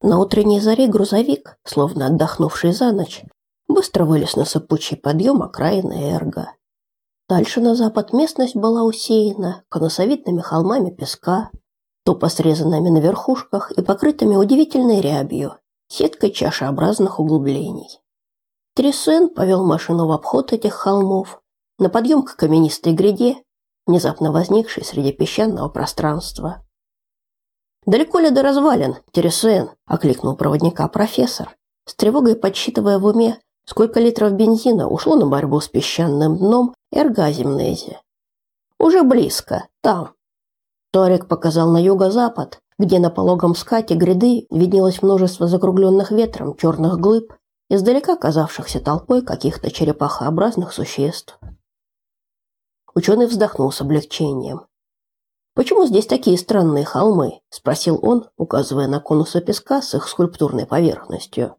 На утренней заре грузовик, словно отдохнувший за ночь, быстро вылез на сыпучий подъем окраины Эрга. Дальше на запад местность была усеяна конусовидными холмами песка, тупо срезанными на верхушках и покрытыми удивительной рябью, сеткой чашеобразных углублений. Тресен повел машину в обход этих холмов, на подъем к каменистой гряде, внезапно возникшей среди песчаного пространства. «Далеко ли до развалин, Тересен?» – окликнул проводника профессор, с тревогой подсчитывая в уме, сколько литров бензина ушло на борьбу с песчаным дном эргазимнези. «Уже близко, там». Торик показал на юго-запад, где на пологом скате гряды виднелось множество закругленных ветром черных глыб, издалека казавшихся толпой каких-то черепахообразных существ. Ученый вздохнул с облегчением. «Почему здесь такие странные холмы?» – спросил он, указывая на конусы песка с их скульптурной поверхностью.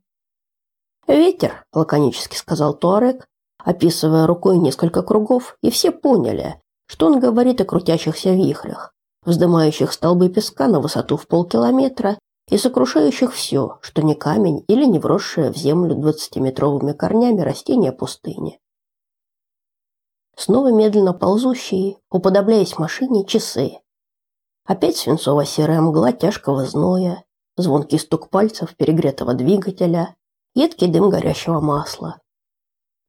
«Ветер», – лаконически сказал Туарек, описывая рукой несколько кругов, и все поняли, что он говорит о крутящихся вихрях, вздымающих столбы песка на высоту в полкилометра и сокрушающих все, что не камень или не вросшее в землю двадцатиметровыми корнями растения пустыни. Снова медленно ползущие, уподобляясь машине, часы, Опять свинцово-серая мгла тяжкого зноя, звонкий стук пальцев перегретого двигателя, едкий дым горящего масла.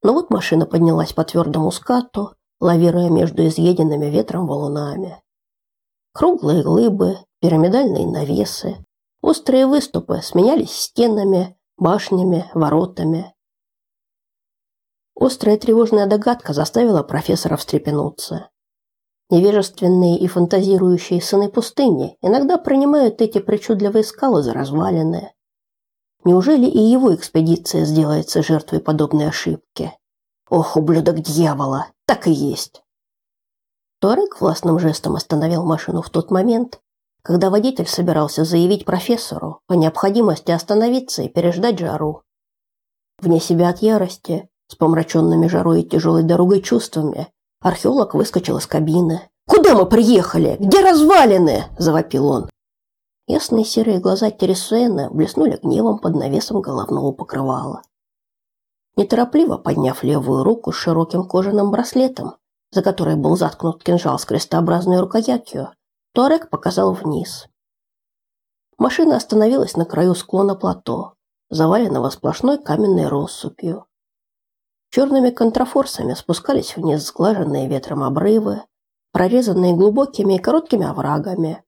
Но вот машина поднялась по твердому скату, лавируя между изъеденными ветром валунами. Круглые глыбы, пирамидальные навесы, острые выступы сменялись стенами, башнями, воротами. Острая тревожная догадка заставила профессора встрепенуться. Невежественные и фантазирующие сыны пустыни иногда принимают эти причудливые скалы за развалины. Неужели и его экспедиция сделается жертвой подобной ошибки? Ох, ублюдок дьявола, так и есть. Туарек властным жестом остановил машину в тот момент, когда водитель собирался заявить профессору о необходимости остановиться и переждать жару. Вне себя от ярости, с помраченными жарой и тяжелой дорогой чувствами, Археолог выскочил из кабины. «Куда мы приехали? Где развалины?» – завопил он. Ясные серые глаза Тересуэна блеснули гневом под навесом головного покрывала. Неторопливо подняв левую руку с широким кожаным браслетом, за которой был заткнут кинжал с крестообразной рукоятью, Туарек показал вниз. Машина остановилась на краю склона плато, заваленного сплошной каменной россыпью. Черными контрафорсами спускались вниз сглаженные ветром обрывы, прорезанные глубокими и короткими оврагами,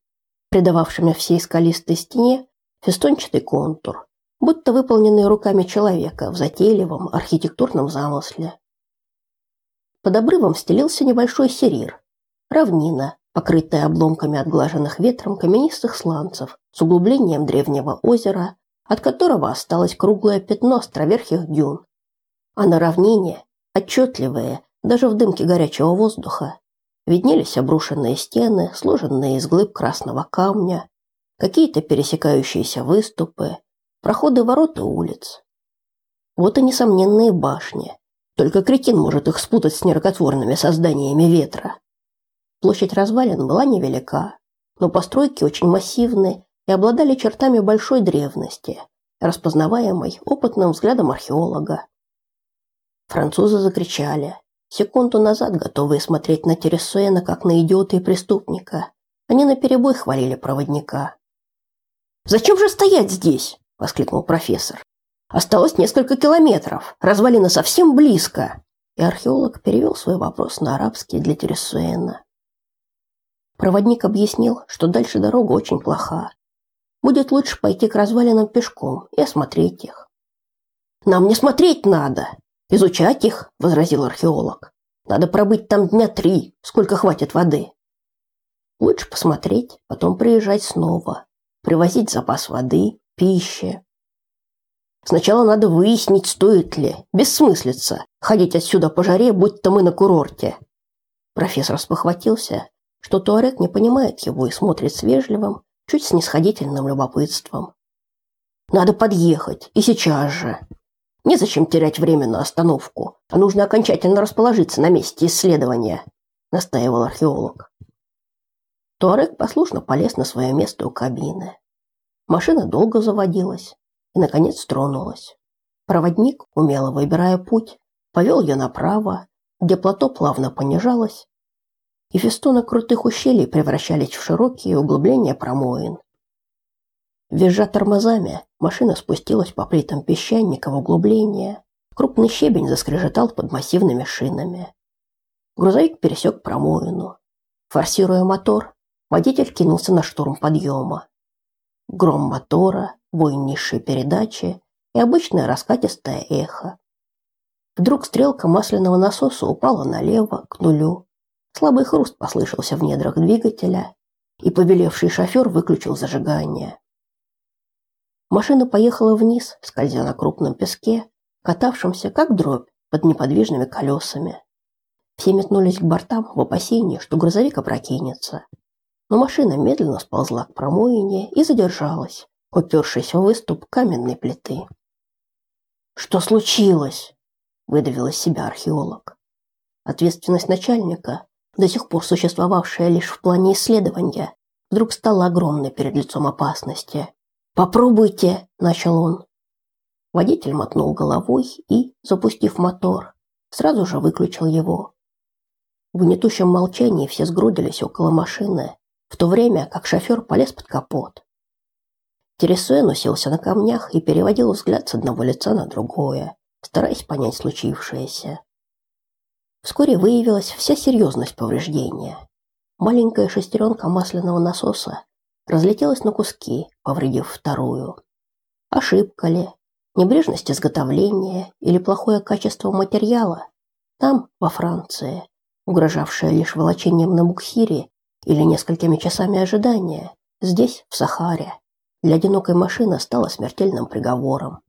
придававшими всей скалистой стене фестончатый контур, будто выполненный руками человека в затейливом архитектурном замысле. Под обрывом стелился небольшой серир, равнина, покрытая обломками отглаженных ветром каменистых сланцев с углублением древнего озера, от которого осталось круглое пятно островерхих дюн, а на равнине, отчетливые, даже в дымке горячего воздуха, виднелись обрушенные стены, сложенные из глыб красного камня, какие-то пересекающиеся выступы, проходы ворот и улиц. Вот и несомненные башни. Только кретин может их спутать с нерукотворными созданиями ветра. Площадь развалин была невелика, но постройки очень массивны и обладали чертами большой древности, распознаваемой опытным взглядом археолога. Французы закричали. Секунду назад готовые смотреть на Тересуэна как на идиота и преступника. Они наперебой хвалили проводника. «Зачем же стоять здесь?» – воскликнул профессор. «Осталось несколько километров. Развалины совсем близко». И археолог перевел свой вопрос на арабский для Тересуэна. Проводник объяснил, что дальше дорога очень плоха. Будет лучше пойти к развалинам пешком и осмотреть их. «Нам не смотреть надо!» Изучать их, возразил археолог. Надо пробыть там дня три, сколько хватит воды. Лучше посмотреть, потом приезжать снова, привозить запас воды, пищи. Сначала надо выяснить, стоит ли, бессмыслица, ходить отсюда по жаре, будто мы на курорте. Профессор спохватился, что Туарек не понимает его и смотрит с вежливым, чуть снисходительным любопытством. Надо подъехать, и сейчас же. Незачем терять время на остановку, а нужно окончательно расположиться на месте исследования, настаивал археолог. Туарек послушно полез на свое место у кабины. Машина долго заводилась и, наконец, тронулась. Проводник, умело выбирая путь, повел ее направо, где плато плавно понижалось, и фестоны крутых ущелий превращались в широкие углубления промоин. Визжа тормозами, машина спустилась по плитам песчаника в углубление. Крупный щебень заскрежетал под массивными шинами. Грузовик пересек промоину. Форсируя мотор, водитель кинулся на штурм подъема. Гром мотора, низшей передачи и обычное раскатистое эхо. Вдруг стрелка масляного насоса упала налево, к нулю. Слабый хруст послышался в недрах двигателя, и побелевший шофер выключил зажигание. Машина поехала вниз, скользя на крупном песке, катавшемся как дробь под неподвижными колесами. Все метнулись к бортам в опасении, что грузовик опрокинется. Но машина медленно сползла к промоине и задержалась, упершись в выступ каменной плиты. «Что случилось?» – выдавил из себя археолог. Ответственность начальника, до сих пор существовавшая лишь в плане исследования, вдруг стала огромной перед лицом опасности. «Попробуйте», – начал он. Водитель мотнул головой и, запустив мотор, сразу же выключил его. В гнетущем молчании все сгрудились около машины, в то время как шофер полез под капот. Тересуэн уселся на камнях и переводил взгляд с одного лица на другое, стараясь понять случившееся. Вскоре выявилась вся серьезность повреждения. Маленькая шестеренка масляного насоса разлетелась на куски, повредив вторую. Ошибка ли, небрежность изготовления или плохое качество материала? Там, во Франции, угрожавшее лишь волочением на буксире или несколькими часами ожидания, здесь, в Сахаре, для одинокой машины стало смертельным приговором.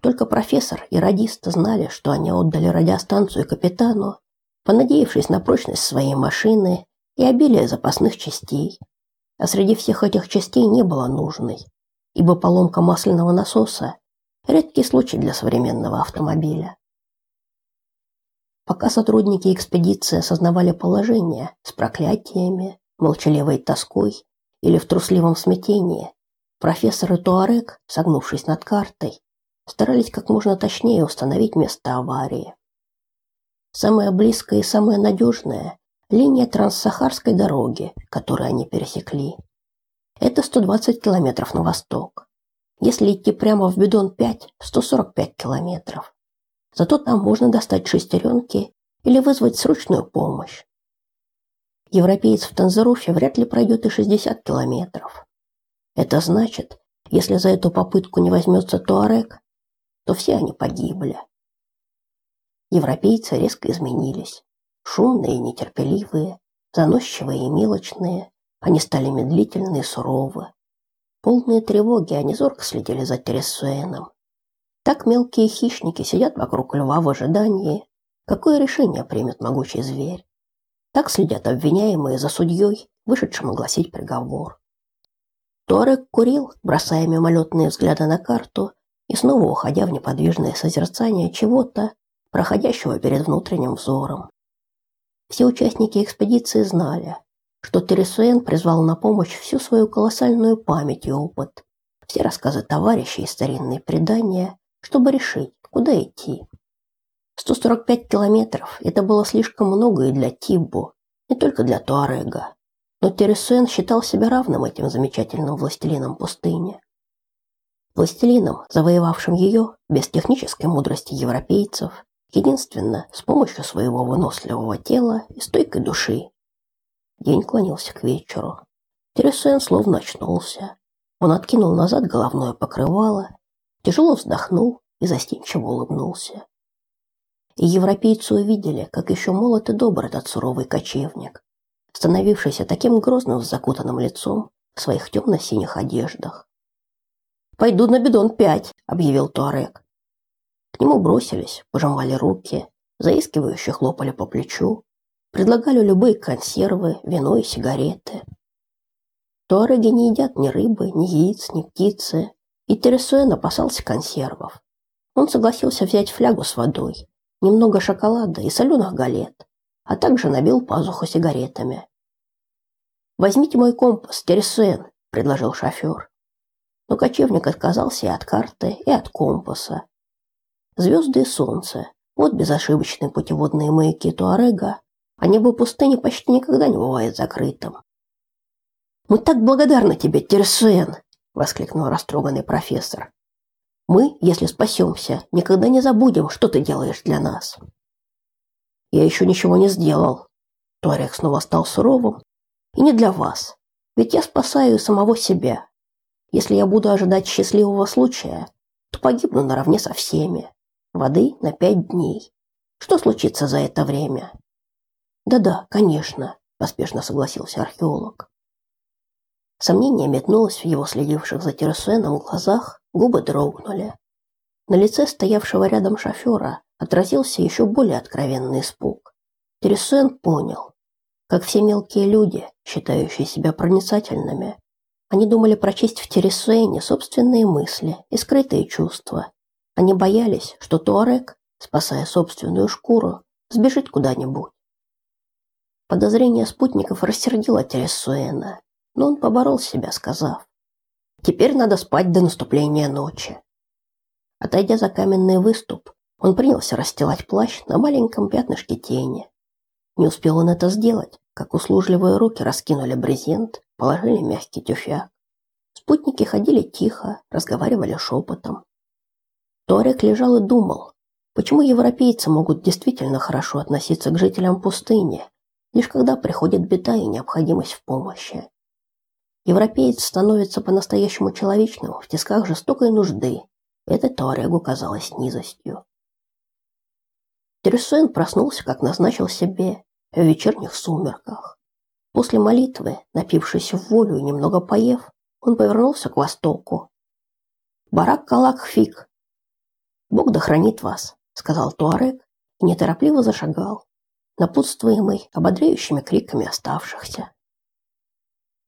Только профессор и радист знали, что они отдали радиостанцию капитану, понадеявшись на прочность своей машины и обилие запасных частей. А среди всех этих частей не было нужной, ибо поломка масляного насоса – редкий случай для современного автомобиля. Пока сотрудники экспедиции осознавали положение с проклятиями, молчаливой тоской или в трусливом смятении, профессор и Туарек, согнувшись над картой, старались как можно точнее установить место аварии. Самая близкая и самая надежная линия транссахарской дороги, которую они пересекли. Это 120 километров на восток. Если идти прямо в Бидон 5, 145 километров. Зато там можно достать шестеренки или вызвать срочную помощь. Европеец в Танзаруфе вряд ли пройдет и 60 километров. Это значит, если за эту попытку не возьмется Туарек, то все они погибли. Европейцы резко изменились. Шумные и нетерпеливые, заносчивые и мелочные, они стали медлительны и суровы. Полные тревоги они зорко следили за Тересуэном. Так мелкие хищники сидят вокруг льва в ожидании, какое решение примет могучий зверь. Так следят обвиняемые за судьей, вышедшим огласить приговор. Туарек курил, бросая мимолетные взгляды на карту и снова уходя в неподвижное созерцание чего-то, проходящего перед внутренним взором. Все участники экспедиции знали, что Тересуэн призвал на помощь всю свою колоссальную память и опыт, все рассказы товарищей и старинные предания, чтобы решить, куда идти. 145 километров – это было слишком много и для Тиббу, не только для Туарега. Но Тересуэн считал себя равным этим замечательным властелинам пустыни. Властелином, завоевавшим ее без технической мудрости европейцев, единственно с помощью своего выносливого тела и стойкой души. День клонился к вечеру. Тересен словно очнулся. Он откинул назад головное покрывало, тяжело вздохнул и застенчиво улыбнулся. И европейцы увидели, как еще молод и добр этот суровый кочевник, становившийся таким грозным с закутанным лицом в своих темно-синих одеждах. «Пойду на бидон пять», — объявил Туарек. К нему бросились, пожимали руки, заискивающе хлопали по плечу, предлагали любые консервы, вино и сигареты. Туареги не едят ни рыбы, ни яиц, ни птицы, и Тересуэн опасался консервов. Он согласился взять флягу с водой, немного шоколада и соленых галет, а также набил пазуху сигаретами. «Возьмите мой компас, Тересуэн», — предложил шофер. Но кочевник отказался и от карты, и от компаса. Звезды и солнце – вот безошибочные путеводные маяки Туарега, а небо пустыни почти никогда не бывает закрытым. «Мы так благодарны тебе, Терсуэн!» – воскликнул растроганный профессор. «Мы, если спасемся, никогда не забудем, что ты делаешь для нас». «Я еще ничего не сделал». Туарек снова стал суровым. «И не для вас. Ведь я спасаю самого себя. Если я буду ожидать счастливого случая, то погибну наравне со всеми. Воды на пять дней. Что случится за это время? Да-да, конечно, поспешно согласился археолог. Сомнение метнулось в его следивших за Тересуэном глазах, губы дрогнули. На лице стоявшего рядом шофера отразился еще более откровенный испуг. Тересуэн понял, как все мелкие люди, считающие себя проницательными, они думали прочесть в Тересуэне собственные мысли и скрытые чувства. Они боялись, что Туарек, спасая собственную шкуру, сбежит куда-нибудь. Подозрение спутников рассердило Тересуэна, но он поборол себя, сказав, «Теперь надо спать до наступления ночи». Отойдя за каменный выступ, он принялся расстилать плащ на маленьком пятнышке тени. Не успел он это сделать, как услужливые руки раскинули брезент положили мягкий тюфяк. Спутники ходили тихо, разговаривали шепотом. Торик лежал и думал, почему европейцы могут действительно хорошо относиться к жителям пустыни, лишь когда приходит беда и необходимость в помощи. Европеец становится по-настоящему человечным в тисках жестокой нужды. Это Туарегу казалось низостью. Тересуэн проснулся, как назначил себе, в вечерних сумерках. После молитвы, напившись в волю и немного поев, он повернулся к востоку. «Барак Калак-Фик!» «Бог да хранит вас», — сказал Туарек и неторопливо зашагал, напутствуемый ободряющими криками оставшихся.